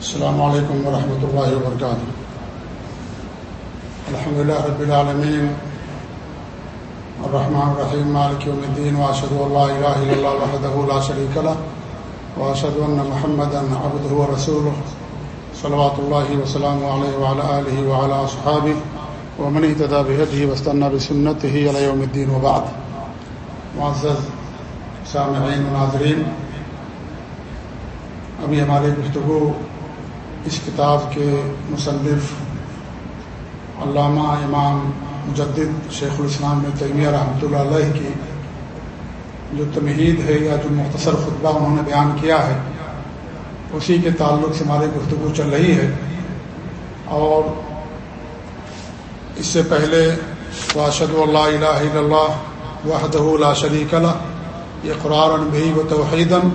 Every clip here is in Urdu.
السلام علیکم ورحمۃ اللہ وبرکاتہ الحمد للہ رب العالمین الرحمن الرحیم مالک یوم الدین واشهد ان لا اله الا الله وحده لا شريك له واشهد ان محمدا عبده ورسوله. صلوات الله وسلامه عليه وعلى اله وعلى اصحابه ومن اهتدى بهديه واستنى بسنته الى يوم الدين وبعد. معزز سامعین و ناظرین، ابھی ہماری گفتگو اس کتاب کے مصنف علامہ امام مجدد شیخ الاسلام میں تیمیہ رحمۃ اللہ علیہ کی جو تمہید ہے یا جو مختصر خطبہ انہوں نے بیان کیا ہے، اسی کے تعلق سے ہماری گفتگو چل رہی ہے۔ اور اس سے پہلے واشد اللہ الہ الا اللہ وحدہ لا شریک اللہ یہ قرآن بھی و توحیدن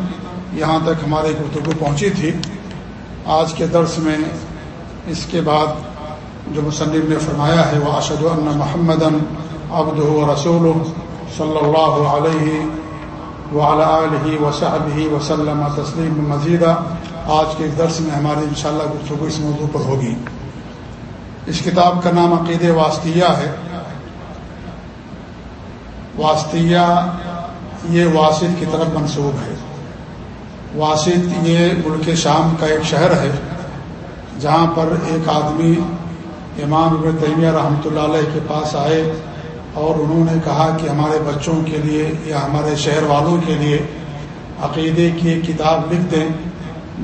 یہاں تک ہماری گفتگو پہنچی تھی۔ آج کے درس میں اس کے بعد جو مصنف نے فرمایا ہے، وہ اشد اللہ محمد ابد و رسول صلی اللہ علیہ ولی وصحب وسلم تسلیم مزیدہ آج کے درس میں ہماری انشاءاللہ اللہ گفتگو اس موضوع پر ہوگی۔ اس کتاب کا نام عقید واسطیہ ہے۔ واسطیہ یہ واسط کی طرف منسوب ہے۔ واسط یہ ملک شام کا ایک شہر ہے، جہاں پر ایک آدمی امام ابن تیمیہ رحمۃ اللہ علیہ کے پاس آئے اور انہوں نے کہا کہ ہمارے بچوں کے لیے یا ہمارے شہر والوں کے لیے عقیدے کی ایک کتاب لکھ دیں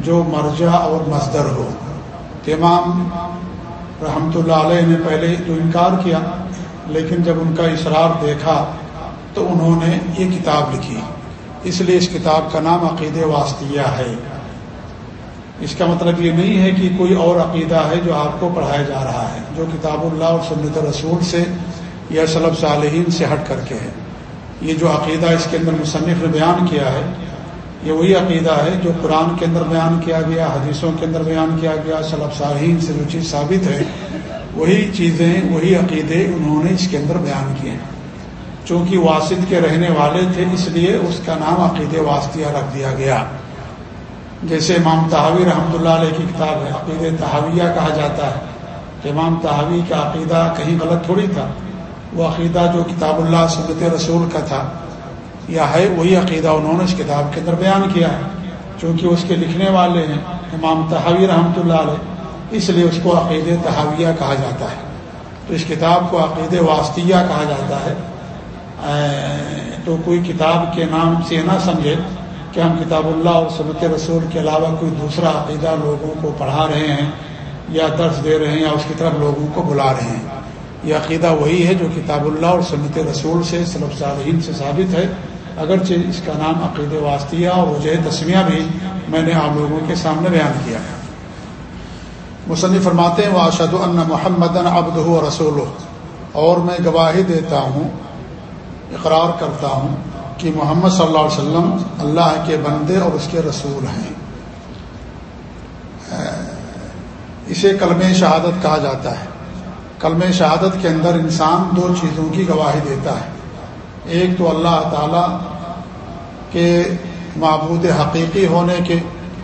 جو مرجع اور مصدر ہو۔ امام رحمۃ اللہ علیہ نے پہلے تو انکار کیا، لیکن جب ان کا اصرار دیکھا تو انہوں نے یہ کتاب لکھی۔ اس لیے اس کتاب کا نام عقید واسطیہ ہے۔ اس کا مطلب یہ نہیں ہے کہ کوئی اور عقیدہ ہے جو آپ کو پڑھایا جا رہا ہے، جو کتاب اللہ اور سنت رسول سے یا صلب صالحین سے ہٹ کر کے ہے۔ یہ جو عقیدہ اس کے اندر مصنف نے بیان کیا ہے، یہ وہی عقیدہ ہے جو قرآن کے اندر بیان کیا گیا، حدیثوں کے اندر بیان کیا گیا صلب صالحین سے جو چیز ثابت ہے، وہی چیزیں، وہی عقیدے انہوں نے اس کے اندر بیان کیے ہیں۔ چونکہ واسط کے رہنے والے تھے، اس لیے اس کا نام عقید واسطیہ رکھ دیا گیا۔ جیسے امام تحاوی رحمۃ اللہ علیہ کی کتاب ہے عقید تحاویہ کہا جاتا ہے کہ امام تحاوی کا عقیدہ کہیں غلط تھوڑی تھا۔ وہ عقیدہ جو کتاب اللہ، سنت رسول کا تھا، یا ہے، وہی عقیدہ انہوں نے اس کتاب کے اندر بیان کیا ہے۔ چونکہ اس کے لکھنے والے ہیں امام تحاوی رحمۃ اللہ علیہ، اس لیے اس کو عقید تحاویہ کہا جاتا ہے۔ تو اس کتاب کو عقید واسطیہ کہا جاتا ہے۔ تو کوئی کتاب کے نام سے نہ سمجھے کہ ہم کتاب اللہ اور سنت رسول کے علاوہ کوئی دوسرا عقیدہ لوگوں کو پڑھا رہے ہیں یا درس دے رہے ہیں یا اس کی طرف لوگوں کو بلا رہے ہیں۔ یہ عقیدہ وہی ہے جو کتاب اللہ اور سنت رسول سے صلب صالحین سے ثابت ہے۔ اگرچہ اس کا نام عقید واسطیہ اور وجہ تسمیہ بھی میں نے آپ لوگوں کے سامنے بیان کیا ہے۔ مصنف فرماتے ہیں واشد ان محمد ابد رسول اور میں گواہی دیتا ہوں اقرار کرتا ہوں کہ محمد صلی اللہ علیہ وسلم اللہ کے بندے اور اس کے رسول ہیں۔ اسے کلم شہادت کہا جاتا ہے۔ کلم شہادت کے اندر انسان دو چیزوں کی گواہی دیتا ہے۔ ایک تو اللہ تعالیٰ کے معبود حقیقی ہونے کے،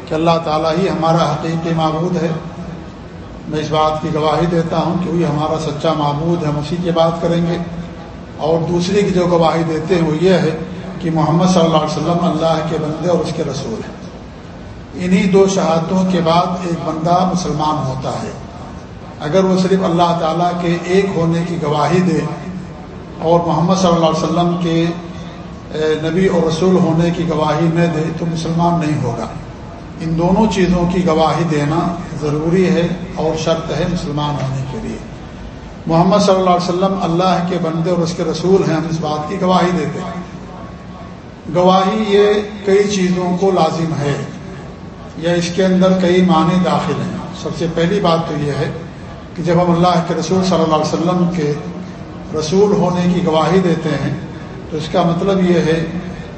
کہ اللہ تعالیٰ ہی ہمارا حقیقی معبود ہے۔ میں اس بات کی گواہی دیتا ہوں کہ وہی ہمارا سچا معبود ہے ہم اسی کی بات کریں گے۔ اور دوسری کی جو گواہی دیتے ہیں وہ یہ ہے کہ محمد صلی اللہ علیہ وسلم اللہ کے بندے اور اس کے رسول ہیں۔ انہی دو شہادتوں کے بعد ایک بندہ مسلمان ہوتا ہے۔ اگر وہ صرف اللہ تعالیٰ کے ایک ہونے کی گواہی دے اور محمد صلی اللہ علیہ وسلم کے نبی اور رسول ہونے کی گواہی نہ دے تو مسلمان نہیں ہوگا۔ ان دونوں چیزوں کی گواہی دینا ضروری ہے اور شرط ہے مسلمان ہونے کے لیے۔ محمد صلی اللہ علیہ وسلم اللہ کے بندے اور اس کے رسول ہیں، ہم اس بات کی گواہی دیتے ہیں۔ گواہی یہ کئی چیزوں کو لازم ہے یا اس کے اندر کئی معنی داخل ہیں۔ سب سے پہلی بات تو یہ ہے کہ جب ہم اللہ کے رسول صلی اللہ علیہ وسلم کے رسول ہونے کی گواہی دیتے ہیں، تو اس کا مطلب یہ ہے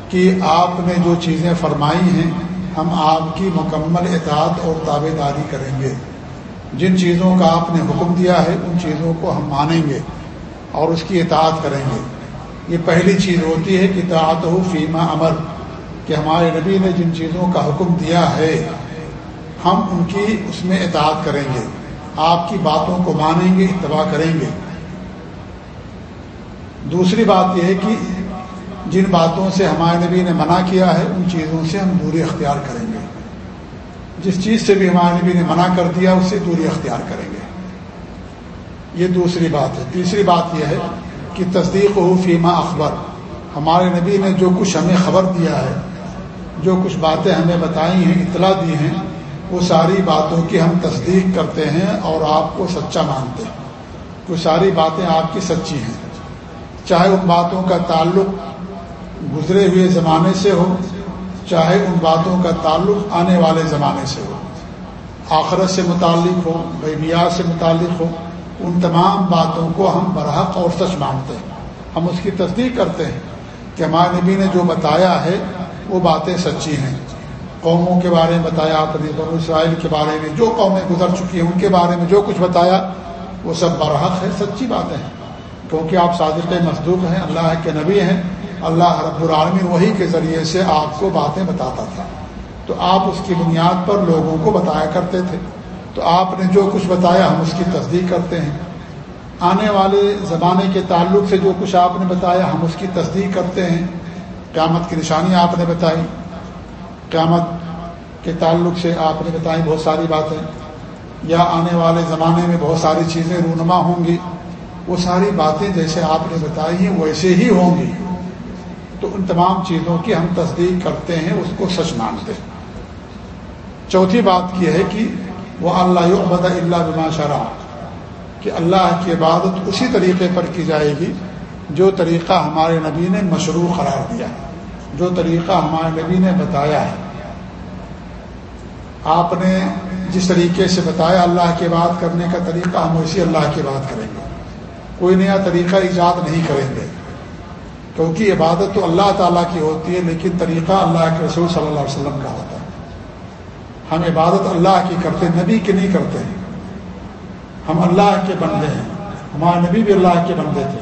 کہ آپ نے جو چیزیں فرمائی ہیں، ہم آپ کی مکمل اطاعت اور تابے داری کریں گے۔ جن چیزوں کا آپ نے حکم دیا ہے، ان چیزوں کو ہم مانیں گے اور اس کی اطاعت کریں گے۔ یہ پہلی چیز ہوتی ہے کہ ہو فیما امر، کہ ہمارے نبی نے جن چیزوں کا حکم دیا ہے، ہم ان کی اس میں اطاعت کریں گے۔ آپ کی باتوں کو مانیں گے، اتباع کریں گے۔ دوسری بات یہ ہے کہ جن باتوں سے ہمارے نبی نے منع کیا ہے، ان چیزوں سے ہم دوری اختیار کریں گے۔ جس چیز سے بھی ہمارے نبی نے منع کر دیا، اس سے دوری اختیار کریں گے۔ یہ دوسری بات ہے۔ تیسری بات یہ ہے کہ تصدیق ہو فیما اخبار ہمارے نبی نے جو کچھ ہمیں خبر دیا ہے، جو کچھ باتیں ہمیں بتائی ہیں، اطلاع دی ہیں، وہ ساری باتوں کی ہم تصدیق کرتے ہیں اور آپ کو سچا مانتے ہیں۔ وہ ساری باتیں آپ کی سچی ہیں۔ چاہے ان باتوں کا تعلق گزرے ہوئے زمانے سے ہو چاہے ان باتوں کا تعلق آنے والے زمانے سے ہو، آخرت سے متعلق ہو بیبیات سے متعلق ہو، ان تمام باتوں کو ہم برحق اور سچ مانتے ہیں۔ ہم اس کی تصدیق کرتے ہیں کہ ہمارے نبی نے جو بتایا ہے، وہ باتیں سچی ہیں۔ قوموں کے بارے میں بتایا آپ نے بنو اسرائیل کے بارے میں جو قومیں گزر چکی ہیں، ان کے بارے میں جو کچھ بتایا، وہ سب برحق ہے سچی باتیں ہیں۔ کیونکہ آپ صادق مصدوق ہیں، اللہ کے نبی ہیں اللہ رب العالمین وہی کے ذریعے سے آپ کو باتیں بتاتا تھا۔ تو آپ اس کی بنیاد پر لوگوں کو بتایا کرتے تھے۔ تو آپ نے جو کچھ بتایا ہم اس کی تصدیق کرتے ہیں۔ آنے والے زمانے کے تعلق سے جو کچھ آپ نے بتایا ہم اس کی تصدیق کرتے ہیں۔ قیامت کی نشانی آپ نے بتائی۔ قیامت کے تعلق سے آپ نے بتائی بہت ساری باتیں۔ یا آنے والے زمانے میں بہت ساری چیزیں رونما ہوں گی۔ وہ ساری باتیں جیسے آپ نے بتائی ہیں، ویسے ہی ہوں گی۔ تو ان تمام چیزوں کی ہم تصدیق کرتے ہیں، اس کو سچ مانتے ہیں۔ چوتھی بات یہ ہے کہ وہ اللہ عبد اللہ بما شرح کہ اللہ کی عبادت اسی طریقے پر کی جائے گی جو طریقہ ہمارے نبی نے مشروع قرار دیا ہے، جو طریقہ ہمارے نبی نے بتایا ہے۔ آپ نے جس طریقے سے بتایا اللہ کی بات کرنے کا طریقہ، ہم اسی اللہ کی بات کریں گے۔ کوئی نیا طریقہ ایجاد نہیں کریں گے۔ کیونکہ عبادت تو اللہ تعالیٰ کی ہوتی ہے، لیکن طریقہ اللہ کے رسول صلی اللہ علیہ وسلم کا ہوتا ہے۔ ہم عبادت اللہ کی کرتے نبی کی نہیں کرتے ہیں۔ ہم اللہ کے بندے ہیں۔ ہمارے نبی بھی اللہ کے بندے تھے۔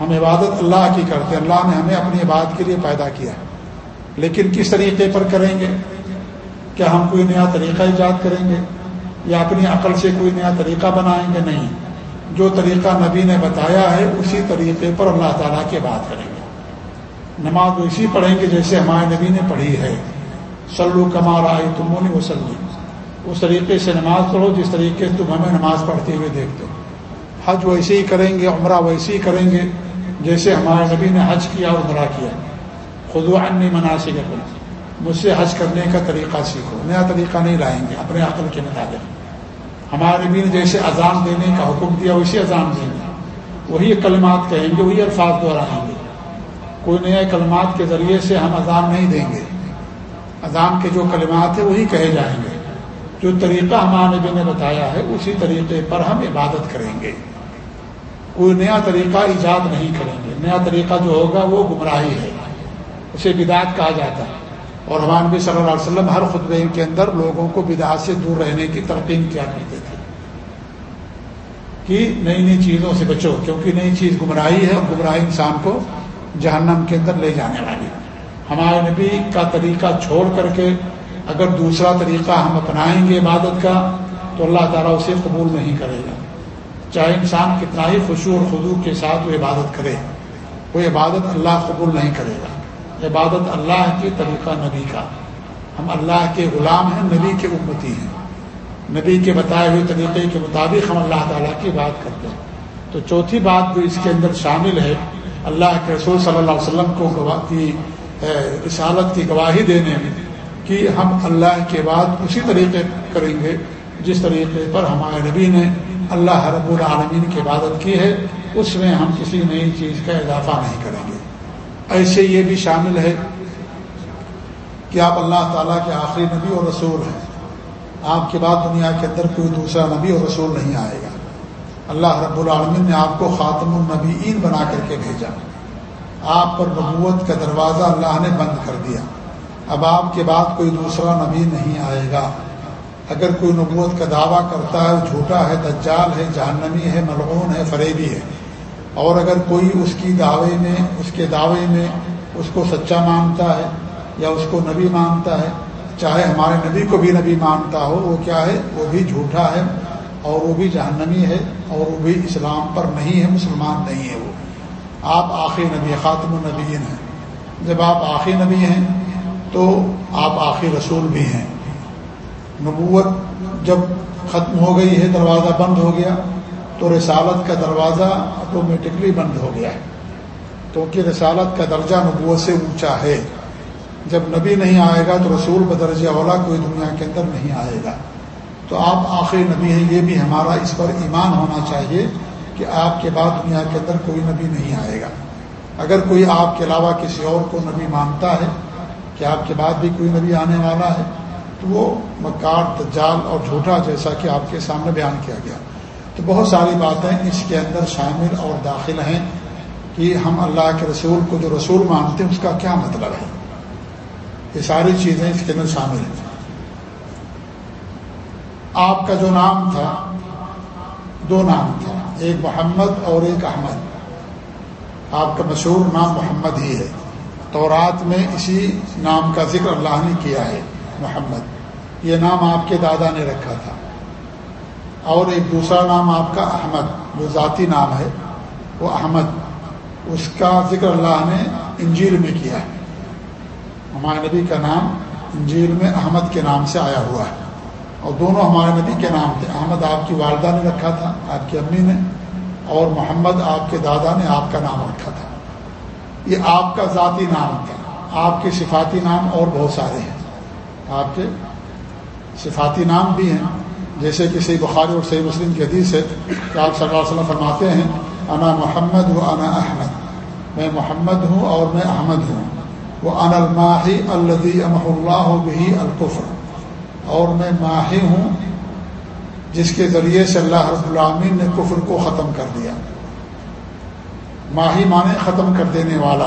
ہم عبادت اللہ کی کرتے ہیں۔ اللہ نے ہمیں اپنی عبادت کے لیے پیدا کیا لیکن کس طریقے پر کریں گے؟ کیا ہم کوئی نیا طریقہ ایجاد کریں گے؟ یا اپنی عقل سے کوئی نیا طریقہ بنائیں گے؟ نہیں۔ جو طریقہ نبی نے بتایا ہے، اسی طریقے پر اللہ تعالیٰ کی بات کریں گے۔ نماز اسی پڑھیں گے جیسے ہمارے نبی نے پڑھی ہے۔ سلو کمار آئی تموں نے وسلی اس طریقے سے نماز پڑھو، جس طریقے سے تم ہمیں نماز پڑھتے ہوئے دیکھتے ہو۔ حج ویسے ہی کریں گے، عمرہ ویسے ہی کریں گے، جیسے ہمارے نبی نے حج کیا اور عمرہ کیا۔ خود و انی مناسب مجھ سے حج کرنے کا طریقہ سیکھو، نیا طریقہ نہیں لائیں گے، اپنے عقل کے مطابق۔ ہمارے نبی نے جیسے اذان دینے کا حکم دیا، ویسے اذان دیں گے وہی کلمات کہیں گے، وہی الفاظ دہرائیں گے۔ کوئی نئے کلمات کے ذریعے سے ہم اذان نہیں دیں گے۔ اذان کے جو کلمات ہیں، وہی کہے جائیں گے۔ جو طریقہ ہمارے نبی نے بتایا ہے، اسی طریقے پر ہم عبادت کریں گے۔ کوئی نیا طریقہ ایجاد نہیں کریں گے۔ نیا طریقہ جو ہوگا، وہ گمراہی ہے۔ اسے بدعت کہا جاتا ہے۔ اور ہمارے نبی صلی اللہ علیہ وسلم ہر خطبے کے اندر لوگوں کو بدعت سے دور رہنے کی ترقیم کیا کرتے تھے۔ کہ نئی نئی چیزوں سے بچو، کیونکہ نئی چیز گمراہی ہے اور گمراہی انسان کو جہنم کے اندر لے جانے والی۔ ہمارے نبی کا طریقہ چھوڑ کر کے اگر دوسرا طریقہ ہم اپنائیں گے عبادت کا، تو اللہ تعالیٰ اسے قبول نہیں کرے گا۔ چاہے انسان کتنا ہی خوشو اور خدو کے ساتھ وہ عبادت کرے، وہ عبادت اللہ قبول نہیں کرے گا۔ عبادت اللہ کے طریقہ نبی کا۔ ہم اللہ کے غلام ہیں، نبی کے امتی ہیں۔ نبی کے بتائے ہوئے طریقے کے مطابق ہم اللہ تعالیٰ کی بات کرتے ہیں۔ تو چوتھی بات جو اس کے اندر شامل ہے، اللہ کے رسول صلی اللہ علیہ وسلم کو گواہ کی رسالت کی گواہی دینے میں کہ ہم اللہ کے بعد اسی طریقے کریں گے جس طریقے پر ہمارے نبی نے اللہ رب العالمین کی عبادت کی ہے، اس میں ہم کسی نئی چیز کا اضافہ نہیں کریں گے۔ ایسے یہ بھی شامل ہے کہ آپ اللہ تعالیٰ کے آخری نبی اور رسول ہیں۔ آپ کے بعد دنیا کے اندر کوئی دوسرا نبی اور رسول نہیں آئے گا۔ اللہ رب العالمین نے آپ کو خاتم النبی بنا کر کے بھیجا۔ آپ پر نبوت کا دروازہ اللہ نے بند کر دیا۔ اب آپ کے بعد کوئی دوسرا نبی نہیں آئے گا۔ اگر کوئی نبوت کا دعویٰ کرتا ہے وہ جھوٹا ہے، دجال ہے، جہنمی ہے، ملعون ہے، فریبی ہے، اور اگر کوئی اس کی دعوے میں، اس کے دعوے میں اس کو سچا مانتا ہے یا اس کو نبی مانتا ہے چاہے ہمارے نبی کو بھی نبی مانتا ہو، وہ کیا ہے؟ وہ بھی جھوٹا ہے اور وہ بھی جہنمی ہے اور وہ بھی اسلام پر نہیں ہے، مسلمان نہیں ہے وہ۔ آپ آخری نبی، خاتم النبیین ہیں۔ جب آپ آخری نبی ہیں تو آپ آخری رسول بھی ہیں۔ نبوت جب ختم ہو گئی ہے، دروازہ بند ہو گیا، تو رسالت کا دروازہ آٹومیٹکلی بند ہو گیا ہے۔ کیونکہ رسالت کا درجہ نبوت سے اونچا ہے۔ جب نبی نہیں آئے گا تو رسول بدرجہ اولا کوئی دنیا کے اندر نہیں آئے گا۔ تو آپ آخری نبی ہیں، یہ بھی ہمارا اس پر ایمان ہونا چاہیے کہ آپ کے بعد دنیا کے اندر کوئی نبی نہیں آئے گا۔ اگر کوئی آپ کے علاوہ کسی اور کو نبی مانتا ہے کہ آپ کے بعد بھی کوئی نبی آنے والا ہے، تو وہ مکار تجال اور جھوٹا جیسا کہ آپ کے سامنے بیان کیا گیا۔ تو بہت ساری باتیں اس کے اندر شامل اور داخل ہیں کہ ہم اللہ کے رسول کو جو رسول مانتے ہیں، اس کا کیا مطلب ہے؟ یہ ساری چیزیں اس کے اندر شامل ہیں۔ آپ کا جو نام تھا، دو نام تھا ایک محمد اور ایک احمد۔ آپ کا مشہور نام محمد ہی ہے۔ تو رات میں اسی نام کا ذکر اللہ نے کیا ہے، محمد۔ یہ نام آپ کے دادا نے رکھا تھا۔ اور ایک دوسرا نام آپ کا احمد، جو ذاتی نام ہے، وہ احمد۔ اس کا ذکر اللہ نے انجیل میں کیا ہے۔ ہمارے نبی کا نام انجیل میں احمد کے نام سے آیا ہوا ہے۔ اور دونوں ہمارے نبی کے نام تھے۔ احمد آپ کی والدہ نے رکھا تھا، آپ کی امی نے، اور محمد آپ کے دادا نے آپ کا نام رکھا تھا۔ یہ آپ کا ذاتی نام تھا۔ آپ کے صفاتی نام اور بہت سارے ہیں۔ آپ کے صفاتی نام بھی ہیں۔ جیسے کہ صحیح بخاری اور صحیح مسلم کی حدیث ہے کہ آپ صلی اللہ علیہ وسلم فرماتے ہیں، انا محمد و انا احمد۔ میں محمد ہوں اور میں احمد ہوں۔ وہ ان الماہی الدی امح اللہ بہی القفر اور میں ماہی ہوں، جس کے ذریعے سے اللہ رب العامین نے کفر کو ختم کر دیا۔ ماہی مانے ختم کر دینے والا۔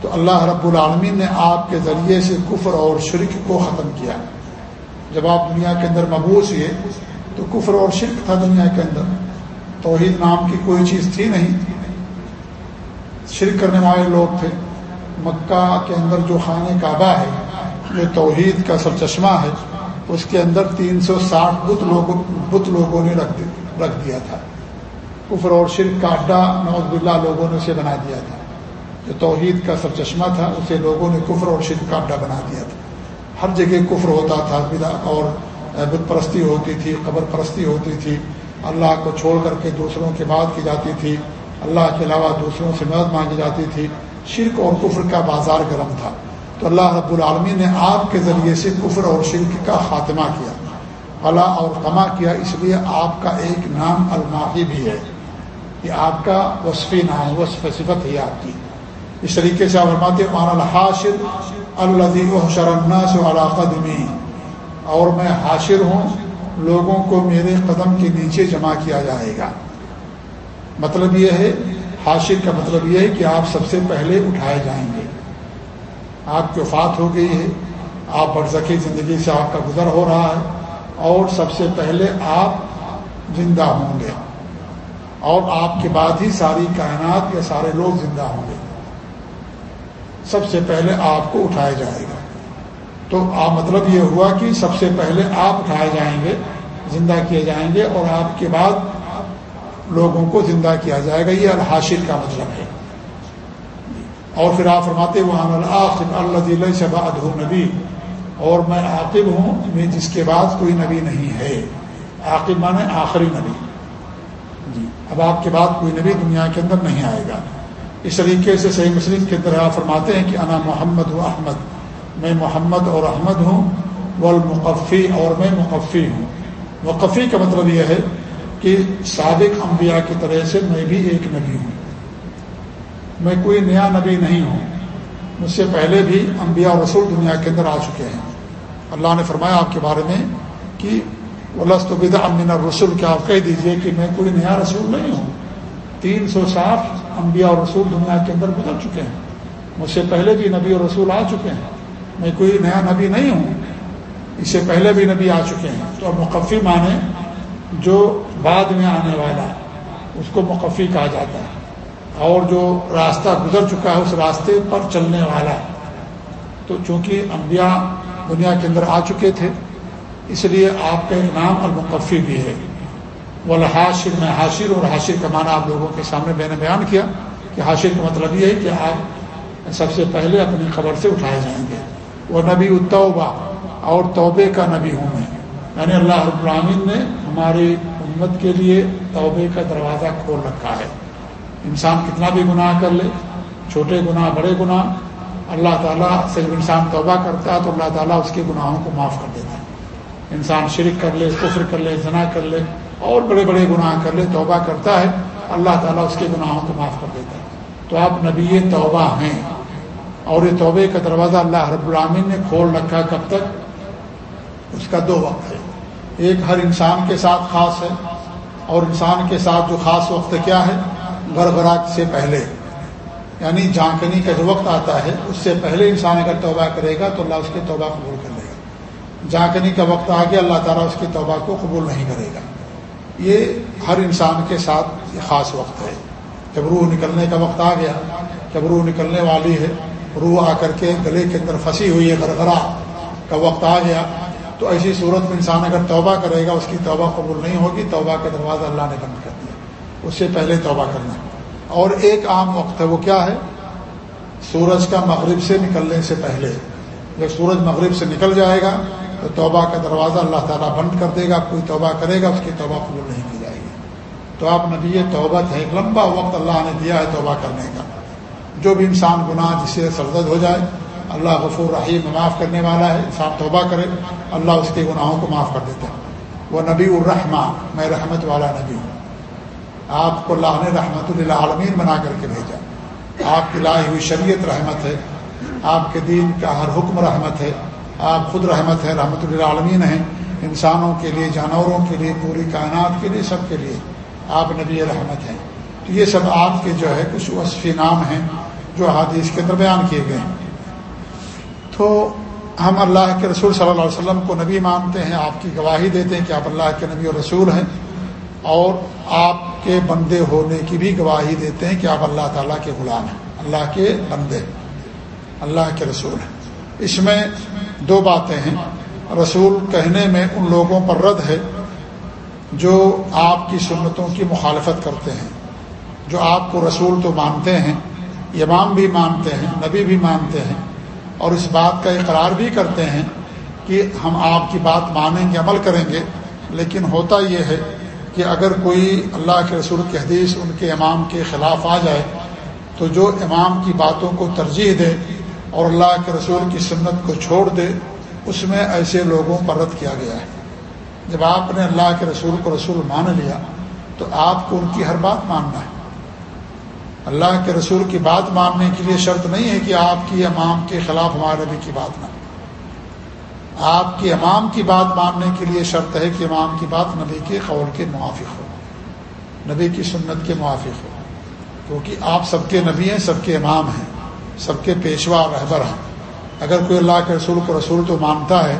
تو اللہ رب العالمین نے آپ کے ذریعے سے کفر اور شرک کو ختم کیا۔ جب آپ دنیا کے اندر مبوس ہوئے، تو کفر اور شرک تھا دنیا کے اندر۔ توحید نام کی کوئی چیز تھی نہیں۔ شرک کرنے والے لوگ تھے۔ مکہ کے اندر جو خانہ کعبہ ہے، جو توحید کا سر چشمہ ہے، اس کے اندر تین سو ساٹھ بت لوگوں بت لوگوں نے رکھ رکھ دیا تھا۔ کفر اور شرک کا اڈا نوز بلّہ لوگوں نے اسے بنا دیا تھا۔ جو توحید کا سر چشمہ تھا، اسے لوگوں نے کفر اور شرک کا اڈا بنا دیا تھا۔ ہر جگہ کفر ہوتا تھا اور بت پرستی ہوتی تھی، قبر پرستی ہوتی تھی۔ اللہ کو چھوڑ کر کے دوسروں کی بات کی جاتی تھی۔ اللہ کے علاوہ دوسروں سے مدد مانگی جاتی تھی۔ شرک اور کفر کا بازار گرم تھا۔ تو اللہ رب العالمین نے آپ کے ذریعے سے کفر اور شرک کا خاتمہ کیا۔ اللہ اور کما کیا، اس لیے آپ کا ایک نام الماحی بھی ہے۔ یہ آپ کا وصفی نام، وصف صفت ہے آپ کی۔ اس طریقے سے فرماتے الحاشر الدی و سے اور میں حاشر ہوں، لوگوں کو میرے قدم کے نیچے جمع کیا جائے گا۔ مطلب یہ ہے حاشر کا مطلب یہ ہے کہ آپ سب سے پہلے اٹھائے جائیں گے۔ آپ کی وفات ہو گئی ہے، آپ برزخی زندگی سے آپ کا گزر ہو رہا ہے اور سب سے پہلے آپ زندہ ہوں گے۔ اور آپ کے بعد ہی ساری کائنات یا سارے لوگ زندہ ہوں گے۔ سب سے پہلے آپ کو اٹھایا جائے گا۔ تو آپ مطلب یہ ہوا کہ سب سے پہلے آپ اٹھائے جائیں گے، زندہ کیے جائیں گے اور آپ کے بعد لوگوں کو زندہ کیا جائے گا، یہ الحاشر کا مطلب ہے۔ اور پھر آپ فرماتے وہ الآخر اللہ سے بعد نبی اور میں عاقب ہوں، میں جس کے بعد کوئی نبی نہیں ہے۔ عاقب مانے آخری نبی۔ جی اب آپ کے بعد کوئی نبی دنیا کے اندر نہیں آئے گا۔ اس طریقے سے صحیح مسلم کے اندر آپ فرماتے ہیں کہ انا محمد و احمد۔ میں محمد اور احمد ہوں، والمقفی اور میں مقفی ہوں۔ مقفی کا مطلب یہ ہے کہ سابق انبیاء کی طرح سے میں بھی ایک نبی ہوں۔ میں کوئی نیا نبی نہیں ہوں۔ مجھ سے پہلے بھی انبیاء رسول دنیا کے اندر آ چکے ہیں۔ اللہ نے فرمایا آپ کے بارے میں کہ ولست امین رسول کیا آپ کہہ دیجیے کہ میں کوئی نیا رسول نہیں ہوں؟ تین سو ساٹھ انبیاء اور رسول دنیا کے اندر گزر چکے ہیں۔ مجھ سے پہلے بھی نبی اور رسول آ چکے ہیں۔ میں کوئی نیا نبی نہیں ہوں۔ اس سے پہلے بھی نبی آ چکے ہیں۔ تو اب مقفی معنی جو بعد میں آنے والا ہے، اس کو مقفی کہا جاتا ہے۔ اور جو راستہ گزر چکا ہے، اس راستے پر چلنے والا ہے۔ تو چونکہ انبیاء دنیا کے اندر آ چکے تھے، اس لیے آپ کا ایک نام المقفی بھی ہے۔ وہ میں حاشر، اور حاشر کا معنی آپ لوگوں کے سامنے میں نے بیان کیا کہ حاشر کا مطلب یہ ہے کہ آپ سب سے پہلے اپنی خبر سے اٹھائے جائیں گے۔ وہ نبی التوبہ، اور توبے کا نبی ہوں میں۔ یعنی اللہ رب نے ہماری امت کے لیے توبے کا دروازہ کھول رکھا ہے۔ انسان کتنا بھی گناہ کر لے، چھوٹے گناہ، بڑے گناہ، اللہ تعالیٰ سے جب انسان توبہ کرتا ہے تو اللہ تعالیٰ اس کے گناہوں کو معاف کر دیتا ہے۔ انسان شرک کر لے، کفر کر لے، زنا کر لے، اور بڑے بڑے گناہ کر لے، توبہ کرتا ہے، اللہ تعالیٰ اس کے گناہوں کو معاف کر دیتا ہے۔ تو آپ نبی توبہ ہیں۔ اور یہ توبے کا دروازہ اللہ رب العامن نے کھول رکھا کب تک؟ اس کا دو وقت ہے۔ ایک ہر انسان کے ساتھ خاص ہے اور انسان کے ساتھ جو خاص وقت کیا ہے؟ گڑبڑاہٹ سے پہلے۔ یعنی جانکنی کا جو وقت آتا ہے، اس سے پہلے انسان اگر توبہ کرے گا تو اللہ اس کی توبہ قبول کر لے گا۔ جانکنی کا وقت آ گیا اللہ تعالیٰ اس کی توبہ کو قبول نہیں کرے گا۔ یہ ہر انسان کے ساتھ خاص وقت ہے۔ جب روح نکلنے کا وقت آ گیا، جب روح نکلنے والی ہے، روح آ کر کے گلے کے اندر پھنسی ہوئی ہے گرگرا کا وقت آ گیا تو ایسی صورت میں انسان اگر توبہ کرے گا، اس کی توبہ قبول نہیں ہوگی، توبہ کا دروازہ اللہ نے بند کر دیا اس سے پہلے توبہ کرنا۔ اور ایک عام وقت ہے، وہ کیا ہے؟ سورج کا مغرب سے نکلنے سے پہلے۔ جب سورج مغرب سے نکل جائے گا، تو توبہ کا دروازہ اللہ تعالیٰ بند کر دے گا۔ کوئی توبہ کرے گا، اس کی توبہ قبول نہیں کی جائے گی۔ تو آپ نبی توبت ہے ایک لمبا وقت اللہ نے دیا ہے توبہ کرنے کا۔ جو بھی انسان گناہ، جس سے سرزد ہو جائے اللہ غفور رحیم معاف کرنے والا ہے، انسان توبہ کرے، اللہ اس کے گناہوں کو معاف کر دیتا ہے۔ وہ نبی الرحمٰ میں رحمت والا نبی ہوں۔ آپ کو اللہ نے رحمت اللہ عالمین بنا کر کے بھیجا۔ آپ کی لائی ہوئی شریعت رحمت ہے۔ آپ کے دین کا ہر حکم رحمت ہے۔ آپ خود رحمت ہے، رحمت اللہ عالمین ہیں۔ انسانوں کے لیے، جانوروں کے لیے، پوری کائنات کے لیے، سب کے لیے آپ نبی رحمت ہیں۔ تو یہ سب آپ کے جو ہے، کچھ وصفی نام ہیں جو حادیث کے اندر بیان کیے گئے ہیں۔ تو ہم اللہ کے رسول صلی اللہ علیہ وسلم کو نبی مانتے ہیں، آپ کی گواہی دیتے ہیں کہ آپ اللہ کے نبی اور رسول ہیں اور آپ کے بندے ہونے کی بھی گواہی دیتے ہیں کہ آپ اللہ تعالیٰ کے غلام ہیں، اللہ کے بندے، اللہ کے رسول ہیں۔ اس میں دو باتیں ہیں۔ رسول کہنے میں ان لوگوں پر رد ہے جو آپ کی سنتوں کی مخالفت کرتے ہیں، جو آپ کو رسول تو مانتے ہیں، امام بھی مانتے ہیں، نبی بھی مانتے ہیں۔ اور اس بات کا اقرار بھی کرتے ہیں کہ ہم آپ کی بات مانیں گے، عمل کریں گے۔ لیکن ہوتا یہ ہے کہ اگر کوئی اللہ کے رسول کی حدیث ان کے امام کے خلاف آ جائے، تو جو امام کی باتوں کو ترجیح دے اور اللہ کے رسول کی سنت کو چھوڑ دے، اس میں ایسے لوگوں پر رد کیا گیا ہے۔ جب آپ نے اللہ کے رسول کو رسول مان لیا، تو آپ کو ان کی ہر بات ماننا ہے۔ اللہ کے رسول کی بات ماننے کے لیے شرط نہیں ہے کہ آپ کی امام کے خلاف ہمارے نبی کی بات نہ آپ کے امام کی بات ماننے کے لیے شرط ہے کہ امام کی بات نبی کے قول کے موافق ہو۔ نبی کی سنت کے موافق ہو۔ کیونکہ آپ سب کے نبی ہیں، سب کے امام ہیں، سب کے پیشوا رہبر ہیں۔ اگر کوئی اللہ کے رسول کو رسول تو مانتا ہے،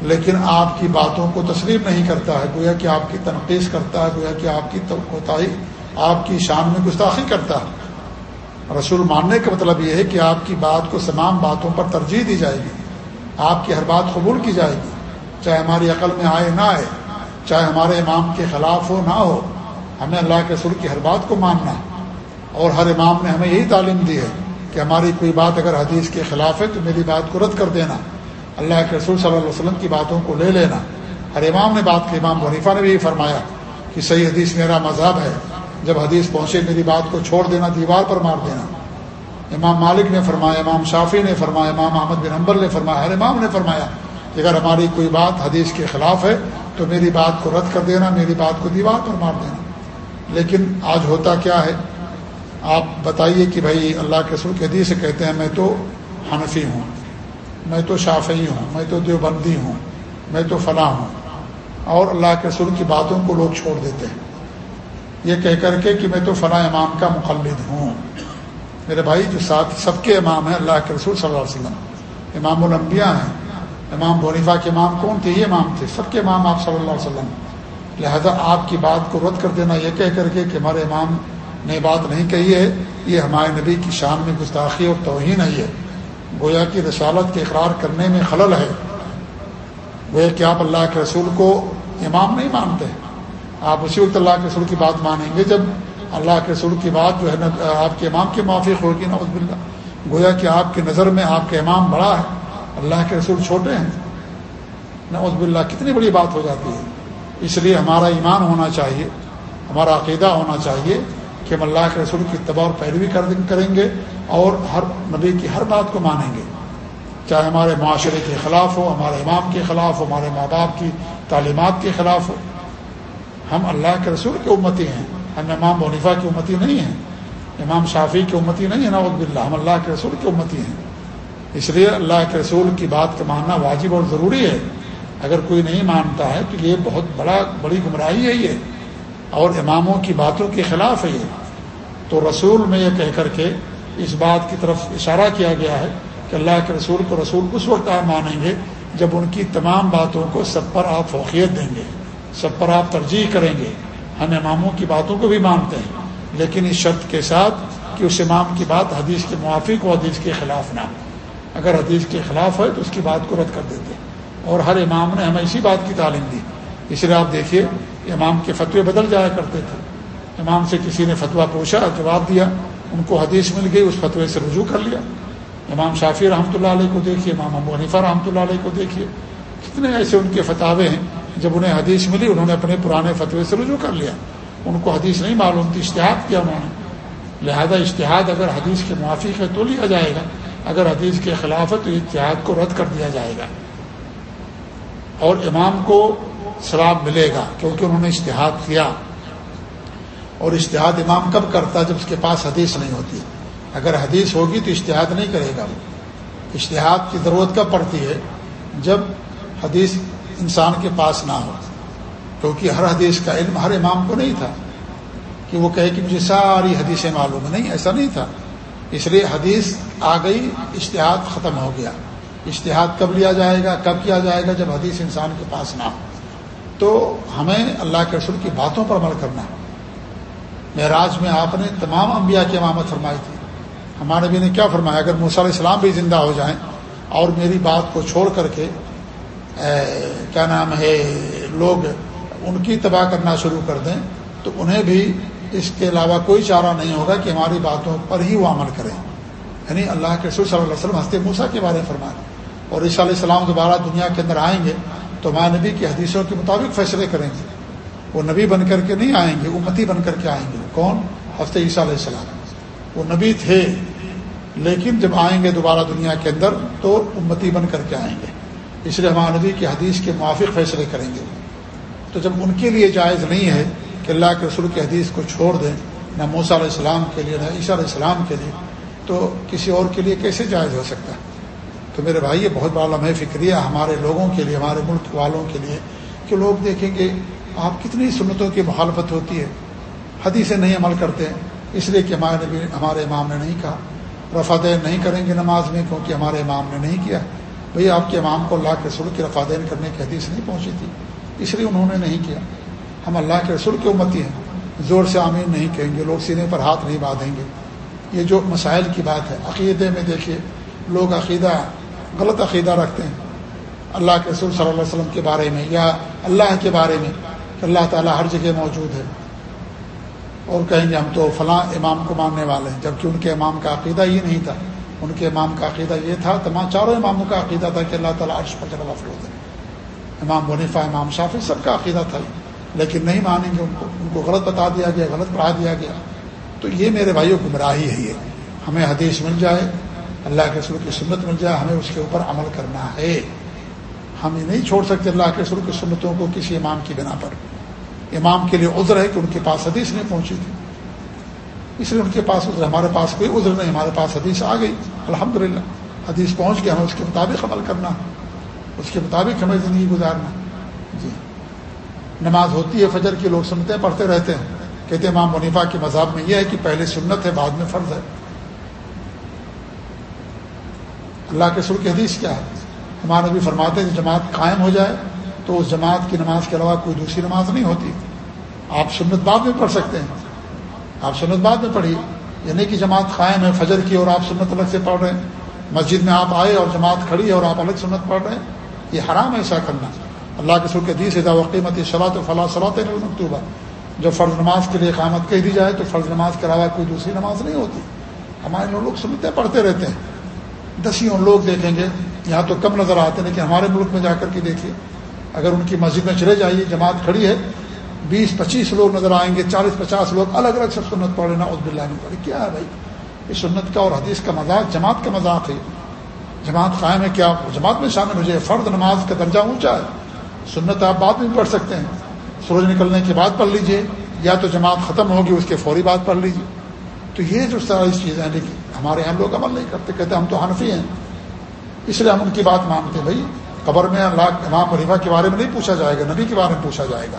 لیکن آپ کی باتوں کو تسلیم نہیں کرتا ہے، گویا کہ آپ کی تنقید کرتا ہے، گویا کہ آپ کی کوتاہی آپ کی شان میں گستاخی کرتا ہے۔ رسول ماننے کا مطلب یہ ہے کہ آپ کی بات کو تمام باتوں پر ترجیح دی جائے گی۔ آپ کی ہر بات قبول کی جائے گی۔ چاہے ہماری عقل میں آئے نہ آئے، چاہے ہمارے امام کے خلاف ہو نہ ہو، ہمیں اللہ کے رسول کی ہر بات کو ماننا اور ہر امام نے ہمیں یہی تعلیم دی ہے کہ ہماری کوئی بات اگر حدیث کے خلاف ہے تو میری بات کو رد کر دینا۔ اللہ کے رسول صلی اللہ علیہ وسلم کی باتوں کو لے لینا۔ ہر امام نے بات کی، امام ونیفہ نے بھی یہی فرمایا کہ صحیح حدیث میرا مذہب ہے۔ جب حدیث پہنچے میری بات کو چھوڑ دینا، دیوار پر مار دینا۔ امام مالک نے فرمایا، امام شافی نے فرمایا، امام احمد بن حمبل نے فرمایا، ہر امام نے فرمایا کہ اگر ہماری کوئی بات حدیث کے خلاف ہے تو میری بات کو رد کر دینا، میری بات کو دیوار پر مار دینا۔ لیکن آج ہوتا کیا ہے؟ آپ بتائیے کہ بھائی اللہ کے سر کے حدیث سے کہتے ہیں، میں تو حنفی ہوں، میں تو شافعی ہوں، میں تو دیوبندی ہوں، میں تو فلاں ہوں۔ اور اللہ کے سر کی باتوں کو لوگ چھوڑ دیتے ہیں۔ یہ کہہ کر کے کہ میں تو فلاں امام کا مقلد ہوں۔ میرے بھائی جو ساتھ سب کے امام ہیں، اللہ کے رسول صلی اللہ علیہ وسلم۔ امام الانبیاء ہیں۔ امام بونیفا کے امام کون تھے؟ یہ امام تھے۔ سب کے امام آپ صلی اللہ علیہ وسلم۔ لہذا آپ کی بات کو رد کر دینا، یہ کہہ کر کے کہ ہمارے امام نے بات نہیں کہی ہے۔ یہ ہمارے نبی کی شان میں گستاخی اور توہین ہے۔ یہ گویا کی رسالت کے اقرار کرنے میں خلل ہے۔ وہ کہ آپ اللہ کے رسول کو امام نہیں مانتے۔ آپ اسی وقت اللہ کے رسول کی بات مانیں گے جب اللہ کے رسول کی بات جو ہے نا، آپ کے امام کے موافق ہوگی نا باللہ۔ گویا کہ آپ کی نظر میں آپ کے امام بڑا ہے، اللہ کے رسول چھوٹے ہیں۔ نعوذ باللہ، کتنی بڑی بات ہو جاتی ہے۔ اس لیے ہمارا ایمان ہونا چاہیے، ہمارا عقیدہ ہونا چاہیے کہ ہم اللہ کے رسول کی اتباع اور پیروی کریں گے اور ہر نبی کی ہر بات کو مانیں گے۔ چاہے ہمارے معاشرے کے خلاف ہو، ہمارے امام کے خلاف ہو، ہمارے ماں باپ کی تعلیمات کے خلاف ہو ہم اللہ کے رسول کی امتی ہیں۔ ہم امام ونیفا کی امتی نہیں ہیں۔ امام شافی کی امتی نہیں ہے نعوذ باللہ۔ ہم اللہ کے رسول کی امتی ہیں۔ اس لیے اللہ کے رسول کی بات کا ماننا واجب اور ضروری ہے۔ اگر کوئی نہیں مانتا ہے تو یہ بہت بڑا، بڑی گمراہی ہے یہ۔ اور اماموں کی باتوں کے خلاف ہے یہ۔ تو رسول میں یہ کہہ کر کے اس بات کی طرف اشارہ کیا گیا ہے کہ اللہ کے رسول کو رسول اس وقت آپ مانیں گے جب ان کی تمام باتوں کو سب پر آپ فوقیت دیں گے۔ سب پر آپ ترجیح کریں گے۔ ہم اماموں کی باتوں کو بھی مانتے ہیں، لیکن اس شرط کے ساتھ کہ اس امام کی بات حدیث کے موافق و حدیث کے خلاف نہ اگر حدیث کے خلاف ہے تو اس کی بات کو رد کر دیتے اور ہر امام نے ہمیں اسی بات کی تعلیم دی۔ اس لیے آپ دیکھیے، امام کے فتوے بدل جایا کرتے تھے۔ امام سے کسی نے فتویٰ پوچھا، جواب دیا، ان کو حدیث مل گئی، اس فتوے سے رجوع کر لیا۔ امام شافی رحمۃ اللہ علیہ کو دیکھیے، امام ابو حنیفہ رحمۃ اللہ علیہ کو دیکھیے۔ کتنے ایسے ان کے فتوے ہیں۔ جب انہیں حدیث ملی، انہوں نے اپنے پرانے فتوے سے رجوع کر لیا۔ ان کو حدیث نہیں معلوم تھی اشتہاد کیا انہوں نے۔ لہذا اشتہاد اگر حدیث کے موافق ہے تو لیا جائے گا۔ اگر حدیث کے خلاف ہے تو اشتہاد کو رد کر دیا جائے گا۔ اور امام کو ثواب ملے گا کیونکہ انہوں نے اشتہاد کیا۔ اور اشتہاد امام کب کرتا جب اس کے پاس حدیث نہیں ہوتی۔ اگر حدیث ہوگی تو اشتہاد نہیں کرے گا وہ۔ اشتہاد کی ضرورت کب پڑتی ہے؟ جب حدیث انسان کے پاس نہ ہو۔ کیونکہ ہر حدیث کا علم ہر امام کو نہیں تھا کہ وہ کہے کہ مجھے ساری حدیثیں معلوم نہیں، ایسا نہیں تھا۔ اس لیے حدیث آ گئی اشتہاد ختم ہو گیا۔ اشتہاد کب لیا جائے گا، کب کیا جائے گا جب حدیث انسان کے پاس نہ ہو۔ تو ہمیں اللہ کے رسول کی باتوں پر عمل کرنا۔ معراج میں آپ نے تمام انبیاء کی امامت فرمائی تھی۔ ہمارے بھی نے کیا فرمایا؟ اگر موسیٰ علیہ السلام بھی زندہ ہو جائیں اور میری بات کو چھوڑ کر کے کیا نام ہے، لوگ ان کی تباہ کرنا شروع کر دیں، تو انہیں بھی اس کے علاوہ کوئی چارہ نہیں ہوگا کہ ہماری باتوں پر ہی وہ عمل کریں۔ یعنی اللہ کے رسول صلی اللہ علیہ وسلم ہنستے موسا کے بارے میں فرمائیں اور عیسیٰ علیہ السلام دوبارہ دنیا کے اندر آئیں گے، تو ماں نبی کی حدیثوں کے مطابق فیصلے کریں گے۔ وہ نبی بن کر کے نہیں آئیں گے، امتی بن کر کے آئیں گے۔ کون؟ ہفتے عیسیٰ علیہ السلام۔ وہ نبی تھے، لیکن جب آئیں گے دوبارہ دنیا کے اندر، تو امتی بن کر کے آئیں گے۔ اس لیے ہمارے نبی کی حدیث کے موافق فیصلے کریں گے۔ تو جب ان کے لیے جائز نہیں ہے کہ اللہ کے رسول کی حدیث کو چھوڑ دیں، نہ موسیٰ علیہ السلام کے لیے، نہ عیسیٰ علیہ السلام کے لیے، تو کسی اور کے لیے کیسے جائز ہو سکتا؟ ہے تو میرے بھائی یہ بہت بڑا لمحہ فکریہ ہمارے لوگوں کے لیے، ہمارے ملک والوں کے لیے، کہ لوگ دیکھیں گے آپ کتنی سنتوں کی مخالفت ہوتی ہے۔ حدیثیں نہیں عمل کرتے ہیں اس لیے کہ ہمارے نبی، ہمارے امام نے نہیں کہا۔ رفا دین نہیں کریں گے نماز میں، کیونکہ ہمارے امام نے نہیں کیا۔ بھئی آپ کے امام کو اللہ کے رسول کی رفا دین کرنے کی حدیث نہیں پہنچی تھی، اس لیے انہوں نے نہیں کیا۔ ہم اللہ کے رسول کی امتی ہیں، زور سے آمین نہیں کہیں گے، لوگ سینے پر ہاتھ نہیں باندھیں گے۔ یہ جو مسائل کی بات ہے، عقیدے میں دیکھیے، لوگ عقیدہ، غلط عقیدہ رکھتے ہیں۔ اللہ کے رسول صلی اللہ علیہ وسلم کے بارے میں، یا اللہ کے بارے میں کہ اللہ تعالیٰ ہر جگہ موجود ہے۔ اور کہیں گے ہم تو فلاں امام کو ماننے والے ہیں، جبکہ ان کے امام کا عقیدہ یہ نہیں تھا۔ ان کے امام کا عقیدہ یہ تھا، تمام چاروں اماموں کا عقیدہ تھا کہ اللہ تعالیٰ عرش پر افروز ہے امام منیفا امام شافی سب کا عقیدہ تھا لیکن نہیں مانیں گے ان کو۔ ان کو غلط بتا دیا گیا، غلط پڑھا دیا گیا۔ تو یہ میرے بھائیوں گمراہی ہے یہ۔ ہمیں حدیث مل جائے، اللہ کے سر کی سنت مل جائے، ہمیں اس کے اوپر عمل کرنا ہے۔ ہم یہ نہیں چھوڑ سکتے اللہ کے سر کی سنتوں کو کسی امام کی بنا پر۔ امام کے لیے عذر ہے کہ ان کے پاس حدیث نہیں پہنچی تھی۔ اس لیے ان کے پاس عذر ہمارے پاس کوئی عذر نہیں، ہمارے پاس حدیث آ گئی۔ الحمد حدیث پہنچ گیا، ہمیں اس کے مطابق عمل کرنا، اس کے مطابق ہمیں زندگی گزارنا۔ جی۔ نماز ہوتی ہے، فجر کی لوگ سنتے ہیں پڑھتے رہتے ہیں۔ کہتے ہیں امام منیفا کے مذہب میں یہ ہے کہ پہلے سنت ہے، بعد میں فرض ہے۔ اللہ کے سر کی حدیث کیا ہے؟ ہمارے نبی فرماتے ہیں جماعت قائم ہو جائے تو اس جماعت کی نماز کے علاوہ کوئی دوسری نماز نہیں ہوتی۔ آپ سنت بعد میں پڑھ سکتے ہیں۔ آپ سنت بعد میں پڑھیے۔ یعنی کہ جماعت قائم ہے، فجر کی اور آپ سنت الگ سے پڑھ رہے ہیں۔ مسجد میں آپ آئے اور جماعت کھڑی ہے اور آپ الگ سنت پڑھ رہے ہیں۔ یہ حرام ہے ایسا کرنا۔ اللہ کے سر کے دیس ادا وقیمت صلاح تو فلاں صلاح مکتوبہ جب فرض نماز کے لیے قامت کہہ دی جائے تو فرض نماز کے علاوہ کوئی دوسری نماز نہیں ہوتی۔ ہمارے لوگ سنتے پڑھتے رہتے ہیں۔ دسیوں لوگ دیکھیں گے، یہاں تو کم نظر آتے ہیں لیکن ہمارے ملک میں جا کر کے دیکھیے۔ اگر ان کی مسجد میں چلے جائیے، جماعت کھڑی ہے بیس پچیس لوگ نظر آئیں گے، چالیس پچاس لوگ الگ الگ سب سنت پڑھے نا عزب اللہ پڑھے کیا ہے بھائی؟ یہ سنت کا اور حدیث کا مذاق، جماعت کا مذاق ہے۔ جماعت قائم ہے کیا؟ جماعت میں شامل ہو جائے۔ فرد نماز کا درجہ اونچا ہے۔ سنت آپ بعد میں بھی پڑھ سکتے ہیں۔ سورج نکلنے کے بعد پڑھ لیجیے۔ یا تو جماعت ختم ہوگی، اس کے فوری بعد پڑھ لیجیے تو یہ جو ساری چیزیں یعنی لیکن ہمارے یہاں لوگ عمل نہیں کرتے، کہتے ہم تو حنفی ہیں۔ اس لیے ہم ان کی بات مانتے ہیں۔ بھائی، قبر میں اللہ امام علیفہ کے بارے میں نہیں پوچھا جائے گا، نبی کے بارے میں پوچھا جائے گا۔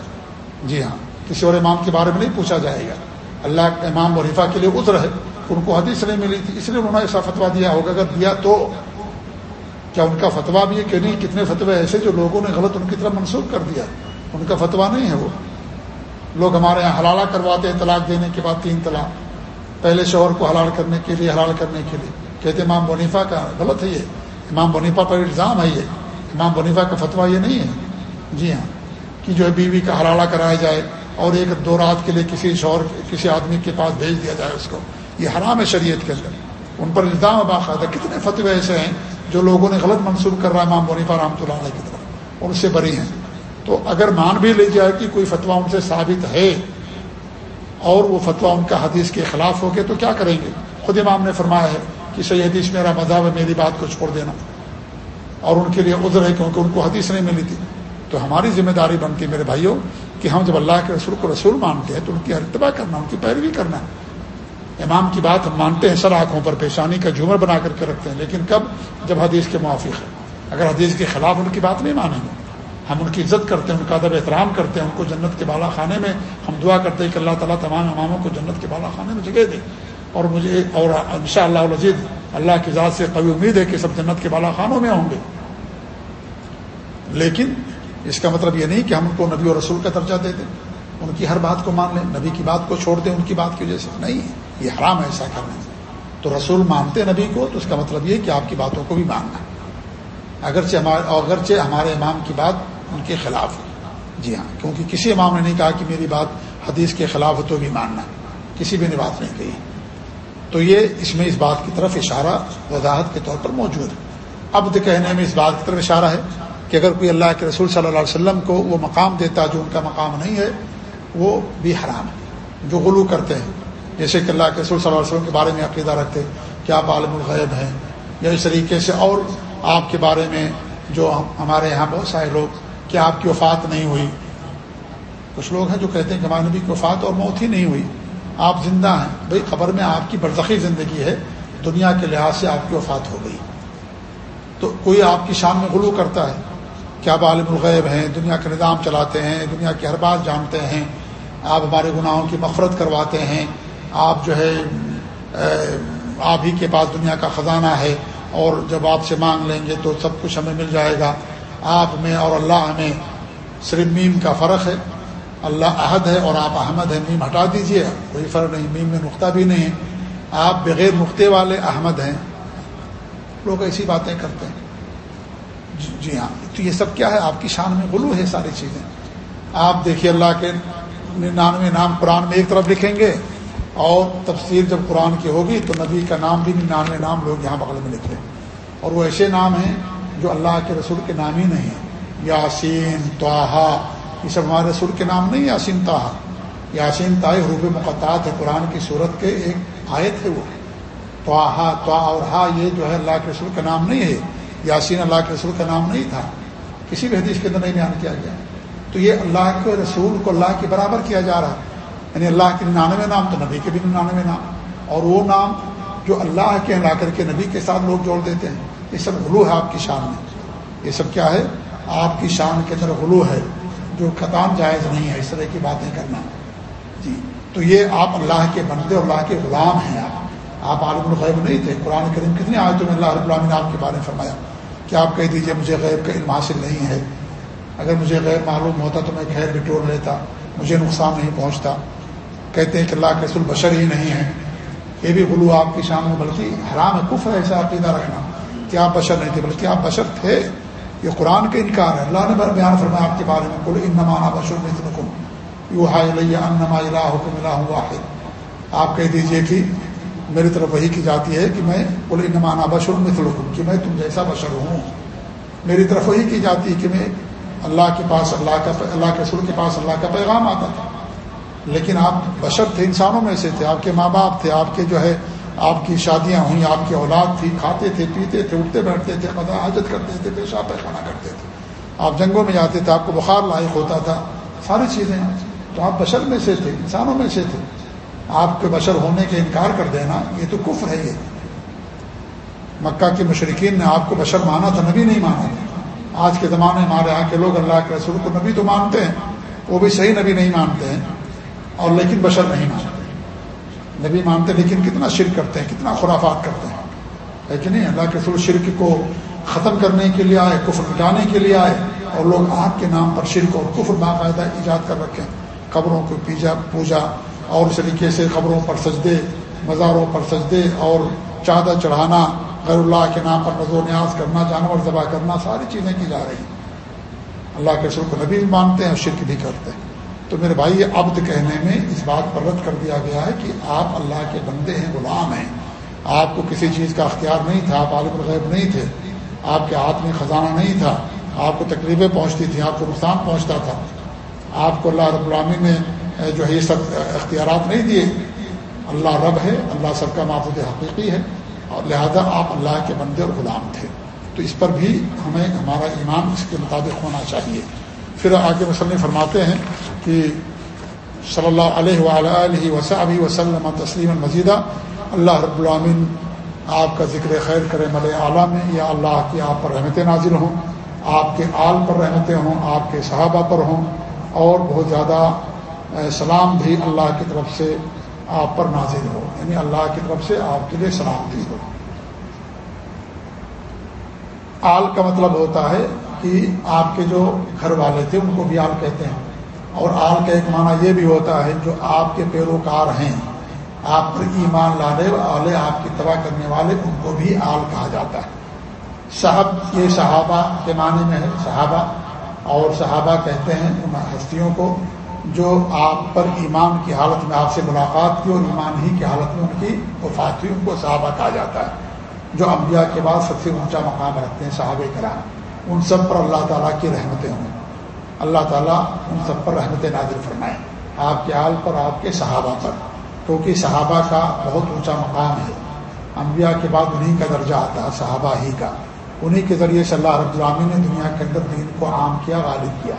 جی ہاں کسی اور امام کے بارے میں نہیں پوچھا جائے گا۔ اللہ امام وریفہ کے لیے عذر ہے۔ ان کو حدیث نہیں ملی تھی، اس لیے انہوں نے ایسا فتویٰ دیا ہوگا۔ اگر دیا تو کیا ان کا فتویٰ بھی ہے کہ نہیں؟ کتنے فتوے ایسے جو لوگوں نے غلط ان کی طرف منسوخ کر دیا۔ ان کا فتویٰ نہیں ہے وہ۔ لوگ ہمارے یہاں حلالہ کرواتے ہیں، طلاق دینے کے بعد تین طلاق۔ پہلے شوہر کو حلال کرنے کے لیے، حلال کرنے کے لیے۔ کہتے امام بنیفا کا غلط ہے یہ۔ امام بنیفا پر الزام ہے یہ۔ امام بنیفا کا فتویٰ یہ نہیں ہے۔ جی ہاں۔ کہ جو ہے بیوی کا حلالہ کرایا جائے اور ایک دو رات کے لیے کسی شوہر کسی آدمی کے پاس بھیج دیا جائے اس کو۔ یہ حرام ہے شریعت کے اندر۔ ان پر الزام باقاعدہ۔ کتنے فتوے ایسے ہیں جو لوگوں نے غلط منسوخ کر رہا ہے، امام بنیفا رحمۃ اللہ علیہ کی طرف۔ اور اس سے بری ہیں۔ تو اگر مان بھی لی جائے کہ کوئی فتویٰ ان سے ثابت ہے اور وہ فتویٰ ان کا حدیث کے خلاف ہو گئے تو کیا کریں گے؟ خود امام نے فرمایا ہے کہ صحیح حدیث میرا مذہب ہے، میری بات کو چھوڑ دینا۔ اور ان کے لیے عذر ہے کیونکہ ان کو حدیث نہیں ملی تھی۔ تو ہماری ذمہ داری بنتی ہے میرے بھائیوں کہ ہم جب اللہ کے رسول کو رسول مانتے ہیں تو ان کی ارتبا کرنا، ان کی پیروی کرنا امام کی بات ہم مانتے ہیں، سر آنکھوں پر پیشانی کا جھومر بنا کر کے رکھتے ہیں، لیکن کب؟ جب حدیث کے موافق ہے اگر حدیث کے خلاف ان کی بات نہیں مانیں گے۔ ہم ان کی عزت کرتے ہیں، ان کا ادب احترام کرتے ہیں، ان کو جنت کے بالا خانے میں ہم دعا کرتے ہیں کہ اللہ تعالیٰ تمام اماموں کو جنت کے بالا خانے میں جگہ دے۔ اور مجھے اور ان شاء اللہ عزیز اللہ کی ذات سے قوی امید ہے کہ سب جنت کے بالا خانوں میں ہوں گے۔ لیکن اس کا مطلب یہ نہیں کہ ہم ان کو نبی اور رسول کا درجہ دے دیں، ان کی ہر بات کو مان لیں، نبی کی بات کو چھوڑ دیں ان کی بات کی وجہ سے۔ نہیں، یہ حرام ہے ایسا کرنے تو رسول مانتے نبی کو تو اس کا مطلب یہ کہ آپ کی باتوں کو بھی ماننا۔ اگرچہ ہمارے اگرچہ ہمارے امام کی بات ان کے خلاف ہے جی ہاں کیونکہ کسی امام نے نہیں کہا کہ میری بات حدیث کے خلاف ہو تو بھی ماننا۔ کسی بھی نے بات نہیں کہی۔ تو یہ اس میں اس بات کی طرف اشارہ وضاحت کے طور پر موجود ہے۔ ابد کہنے میں اس بات کی طرف اشارہ ہے۔ کہ اگر کوئی اللہ کے رسول صلی اللہ علیہ وسلم کو وہ مقام دیتا جو ان کا مقام نہیں ہے، وہ بھی حرام ہے۔ جو غلو کرتے ہیں، جیسے کہ اللہ کے رسول صلی اللہ علیہ وسلم کے بارے میں عقیدہ رکھتے کہ آپ عالم الغیب ہیں، یا اس طریقے سے اور آپ کے بارے میں جو ہمارے یہاں بہت سارے لوگ کہ آپ کی وفات نہیں ہوئی۔ کچھ لوگ ہیں جو کہتے ہیں کہ ہمارے نبی کی وفات اور موت ہی نہیں ہوئی۔ آپ زندہ ہیں۔ بھائی، خبر میں آپ کی برزخی زندگی ہے، دنیا کے لحاظ سے آپ کی وفات ہو گئی۔ تو کوئی آپ کی شان میں غلو کرتا ہے کہ آپ عالم الغیب ہیں، دنیا کا نظام چلاتے ہیں، دنیا کی ہر بات جانتے ہیں، آپ ہمارے گناہوں کی مفرت کرواتے ہیں، آپ جو ہے آپ ہی کے پاس دنیا کا خزانہ ہے اور جب آپ سے مانگ لیں گے تو سب کچھ ہمیں مل جائے گا۔ آپ میں اور اللہ میں صرف میم کا فرق ہے۔ اللہ عہد ہے اور آپ احمد ہیں۔ میم ہٹا دیجیے، کوئی فرق نہیں، میم میں نقطہ بھی نہیں ہے۔ آپ بغیر نقطے والے احمد ہیں۔ لوگ ایسی باتیں کرتے ہیں۔ جی, جی ہاں۔ تو یہ سب کیا ہے؟ آپ کی شان میں غلو ہے ساری چیزیں۔ آپ دیکھیے اللہ کے ننانوے نام قرآن میں ایک طرف لکھیں گے اور تفسیر جب قرآن کی ہوگی تو نبی کا نام بھی ننانوے نام لوگ یہاں بغل میں لکھ لیں اور وہ ایسے نام ہیں جو اللہ کے رسول کے نام ہی نہیں ہیں۔ یاسین توحا یہ سب ہمارے رسول کے نام نہیں، یاسین تاہا یاسین تاہ حروب مقطعات ہے قرآن کی صورت کے ایک آیت ہے وہ۔ توحا تو اور ہا، یہ جو ہے اللہ کے رسول کا نام نہیں ہے۔ یاسین اللہ کے رسول کا نام نہیں تھا۔ کسی بھی حدیث کے اندر نہیں بیان کیا گیا۔ تو یہ اللہ کے رسول کو اللہ کے برابر کیا جا رہا ہے۔ یعنی اللہ کے ننانوے نام تو نبی کے بھی ننانوے نام۔ اور وہ نام جو اللہ کے لا کر کے نبی کے ساتھ لوگ جوڑ دیتے ہیں، یہ سب غلو ہے آپ کی شان میں۔ یہ سب کیا ہے؟ آپ کی شان کے اندر غلو ہے۔ جو خطان جائز نہیں ہے، اس طرح کی باتیں کرنا۔ جی تو یہ آپ اللہ کے بندے اور اللہ کے غلام ہیں آپ۔ آپ عالم الغیب نہیں تھے، قرآن کریم کتنے آئے تو میں اللہ رب العالمین آپ کے بارے میں فرمایا۔ کہ آپ کہہ دیجیے مجھے غیب کا علم حاصل نہیں ہے۔ اگر مجھے غیر معلوم ہوتا تو میں خیر بٹور لیتا، مجھے نقصان نہیں پہنچتا۔ کہتے ہیں کہ اللہ کے بشر ہی نہیں ہے یہ بھی غلو آپ کی شان میں، بلکہ حرام ہے کف ہے، ایسا عقیدہ رکھنا۔ کہ آپ بشر نہیں تھے، بلکہ آپ بشر تھے۔ یہ قرآن کا انکار ہے۔ اللہ نے بیان فرمایا آپ کے بارے میں۔ کل ان نمانا بشر مثلکم۔ یو ہائے انما الہکم الہ واحد۔ آپ کہہ دیجیے کہ میری طرف وہی کی جاتی ہے کہ میں کل ان نمانا بشر مثلکم، کہ میں تم جیسا بشر ہوں۔ میری طرف وہی کی جاتی ہے کہ میں اللہ کے پاس، اللہ کا اللہ کے سر کے پاس، اللہ کا پیغام آتا تھا۔ لیکن آپ بشر تھے، انسانوں میں سے تھے۔ آپ کے ماں باپ تھے، آپ کے جو ہے، آپ کی شادیاں ہوئیں، آپ کی اولاد تھی، کھاتے تھے، پیتے تھے، اٹھتے بیٹھتے تھے قدا حاجت کرتے تھے پیشاب پیخانہ کرتے تھے۔ آپ جنگوں میں جاتے تھے، آپ کو بخار لائق ہوتا تھا، ساری چیزیں۔ تو آپ بشر میں سے تھے، انسانوں میں سے تھے۔ آپ کے بشر ہونے کے انکار کر دینا، یہ تو کفر ہے یہ۔ مکہ کے مشرقین نے آپ کو بشر مانا تھا، نبی نہیں مانا تھا۔ آج کے زمانے میں ہمارے یہاں کے لوگ اللہ کے رسول کو نبی تو مانتے ہیں، وہ بھی صحیح نبی نہیں مانتے ہیں، اور لیکن بشر نہیں مانتے۔ نبی مانتے لیکن کتنا شرک کرتے ہیں، کتنا خرافات کرتے ہیں۔ ہے کہ نہیں؟ اللہ کے رسول شرک کو ختم کرنے کے لیے آئے، کفر مٹانے کے لیے آئے، اور لوگ آگ کے نام پر شرک اور کفر باقاعدہ ایجاد کر رکھے قبروں کو پیجا پوجا اور اس طریقے سے قبروں پر سجدے، مزاروں پر سجدے اور چادر چڑھانا، غیر اللہ کے نام پر نظر و نیاز کرنا، جانور ذبح کرنا، ساری چیزیں کی جا رہی ہیں۔ اللہ کے رسول کو نبی بھی مانتے ہیں اور شرک بھی کرتے ہیں۔ تو میرے بھائی، یہ عبد کہنے میں اس بات پر رد کر دیا گیا ہے کہ آپ اللہ کے بندے ہیں، غلام ہیں۔ آپ کو کسی چیز کا اختیار نہیں تھا، آپ عالم الغیب نہیں تھے۔ آپ کے ہاتھ میں خزانہ نہیں تھا۔ آپ کو تکلیفیں پہنچتی تھیں، آپ کو نقصان پہنچتا تھا۔ آپ کو اللہ رب العامی نے جو ہے یہ سب اختیارات نہیں دیے۔ اللہ رب ہے، اللہ سب کا معبود حقیقی ہے اور لہذا آپ اللہ کے بندے اور غلام تھے۔ تو اس پر بھی ہمیں، ہمارا ایمان اس کے مطابق ہونا چاہیے۔ پھر آگے وسلم فرماتے ہیں کہ صلی اللہ علیہ علیہ وسلم وسلم تسلیم مزیدہ اللہ رب العامن آپ کا ذکر خیر کرے مل اعلیٰ میں، یا اللہ کی آپ پر رحمت نازل ہوں، آپ کے آل پر رحمتیں ہوں، آپ کے صحابہ پر ہوں اور بہت زیادہ سلام بھی اللہ کی طرف سے آپ پر نازل ہو یعنی اللہ کی طرف سے آپ کے لیے سلام بھی ہو۔ آل کا مطلب ہوتا ہے کہ آپ کے جو گھر والے تھے، ان کو بھی آل کہتے ہیں۔ اور آل کا ایک معنی یہ بھی ہوتا ہے، جو آپ کے پیروکار ہیں، آپ پر ایمان لانے والے آپ کی تباہ کرنے والے، ان کو بھی آل کہا جاتا ہے۔ صاحب یہ صحابہ کے معنی میں ہے صحابہ، اور صحابہ کہتے ہیں ان ہستیوں کو جو آپ پر ایمان کی حالت میں آپ سے ملاقات کی اور ایمان ہی کی حالت میں ان کی وفات ہوئی، ان کو صحابہ کہا جاتا ہے۔ جو انبیاء کے بعد سب سے اونچا مقام رکھتے ہیں صحابہ کرام، ان سب پر اللہ تعالیٰ کی رحمتیں ہوں۔ اللہ تعالیٰ ان سب پر رحمت نازل فرمائیں آپ کے حال پر، آپ کے صحابہ پر۔ کیونکہ صحابہ کا بہت اونچا مقام ہے۔ انبیاء کے بعد انہیں کا درجہ آتا ہے، صحابہ ہی کا۔ انہیں کے ذریعے سے اللہ رب العامی نے دنیا کے اندر دین کو عام کیا، غالب کیا۔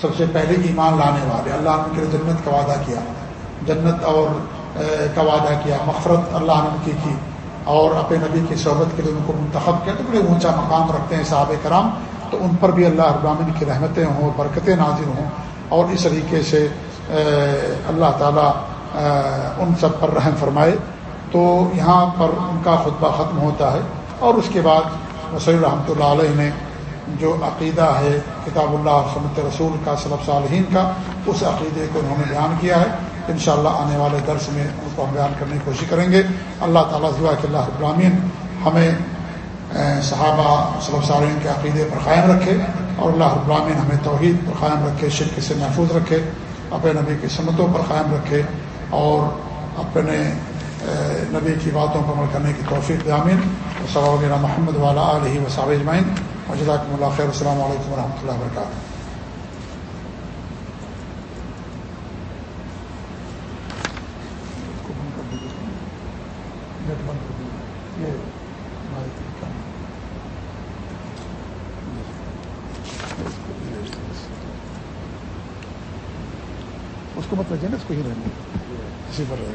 سب سے پہلے ایمان لانے والے، اللہ نے کے لیے جنت کا وعدہ کیا، جنت اور کا وعدہ کیا مفرت اللہ نے کی کی اور اپنے نبی کی صحبت کے لیے ان کو منتخب کیا، تو بڑے اونچا مقام رکھتے ہیں صحابہ کرام، تو ان پر بھی اللہ ابامن کی رحمتیں ہوں برکتیں نازل ہوں اور اس طریقے سے اللہ تعالیٰ ان سب پر رحم فرمائے، تو یہاں پر ان کا خطبہ ختم ہوتا ہے اور اس کے بعد، وسیع رحمۃ اللہ علیہ نے جو عقیدہ ہے کتاب اللہ سمت رسول کا صلب صالحین کا، اس عقیدے کو انہوں نے بیان کیا ہے۔ انشاءاللہ آنے والے درس میں ان کو ہم بیان کرنے کی کوشش کریں گے۔ اللہ تعالیٰ دعا کہ اللہ ابراہین ہمیں صحابہ صلب صالحین کے عقیدے پر قائم رکھے اور اللہ ابراہین ہمیں توحید پر قائم رکھے، شرک سے محفوظ رکھے، اپنے نبی کی سنتوں پر قائم رکھے اور اپنے نبی کی باتوں پر عمل کرنے کی توفیق دامین صلی محمد والا علیہ وصاب اجمائن وجزاکم اللہ خیر، السلام علیکم ورحمۃ اللہ وبرکاتہ۔ اس کو مت رہے نا، اس کو ہی رہنا کسی پر رہے